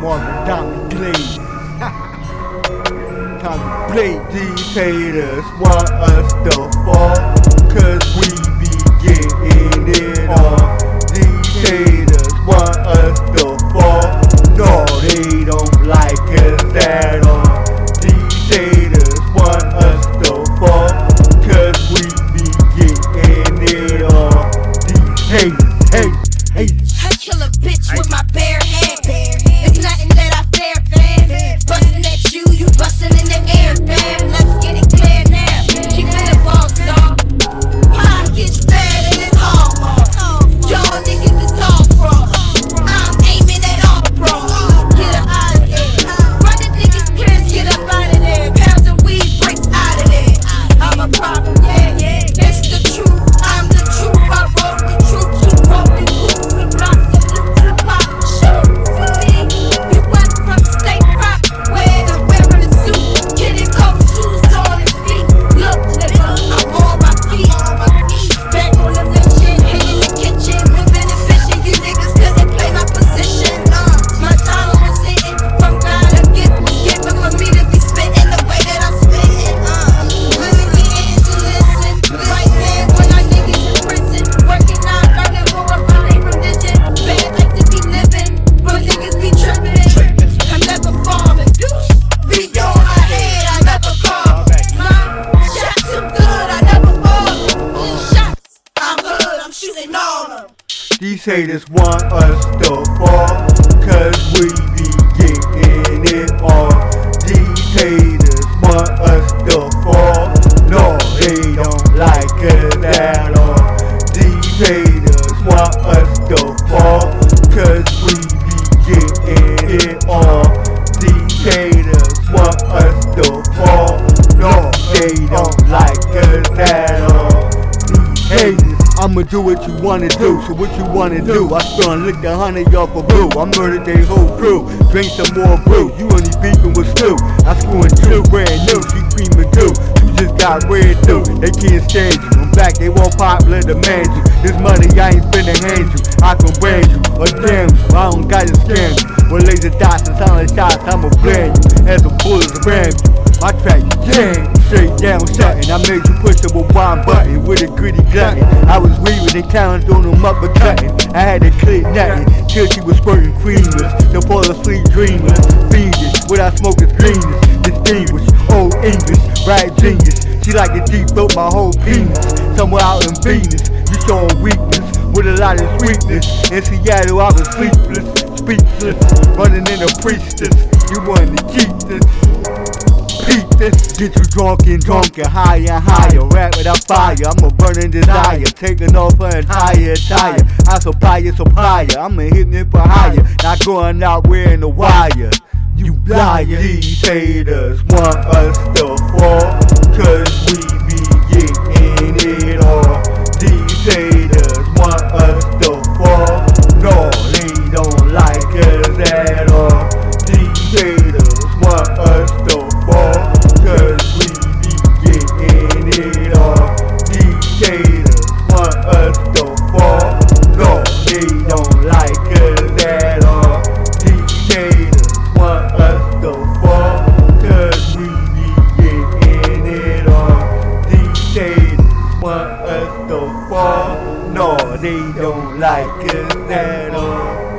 Marvin Diamond Glaze. Time to play. These haters us to fall, cause we be getting it. These haters want us to fall, cause we be I'ma do what you wanna do, so what you wanna do? I stun lick the honey off a blue. I murdered they whole crew. Drink some more brew. You only beefing with stew. I screwing two brand new. She creaming too. You just got red through. They can't stand you. I'm back. They won't popular demand you. This money I ain't finna hand you. I can brand you or damn you. I don't gotta scam you. With laser dots and silent shots, I'ma blend you. As a bullets ram you. My track jam, straight down shutting. I made you push the one button with a gritty glutton. I was weaving and counting on them up and cutting. I had to click nothing till she was squirting creamers. The fall asleep dreamers, fiendish. What I smoke is greenness, distinguished, old English, right genius. She like to deep up my whole penis. Somewhere out in Venus, you showing weakness with a lot of sweetness. In Seattle, I was sleepless, speechless, running in a priestess. You wanted to keep this. Peep this, get you drunk and drunk and higher and higher. Rap without fire, I'm a burning desire. Taking off her entire attire. I supply you supplier, I'm a it for higher. Not going out wearing the wire. You liar, these haters want us to fall. Cause Nó đi đâu lại cứ at all.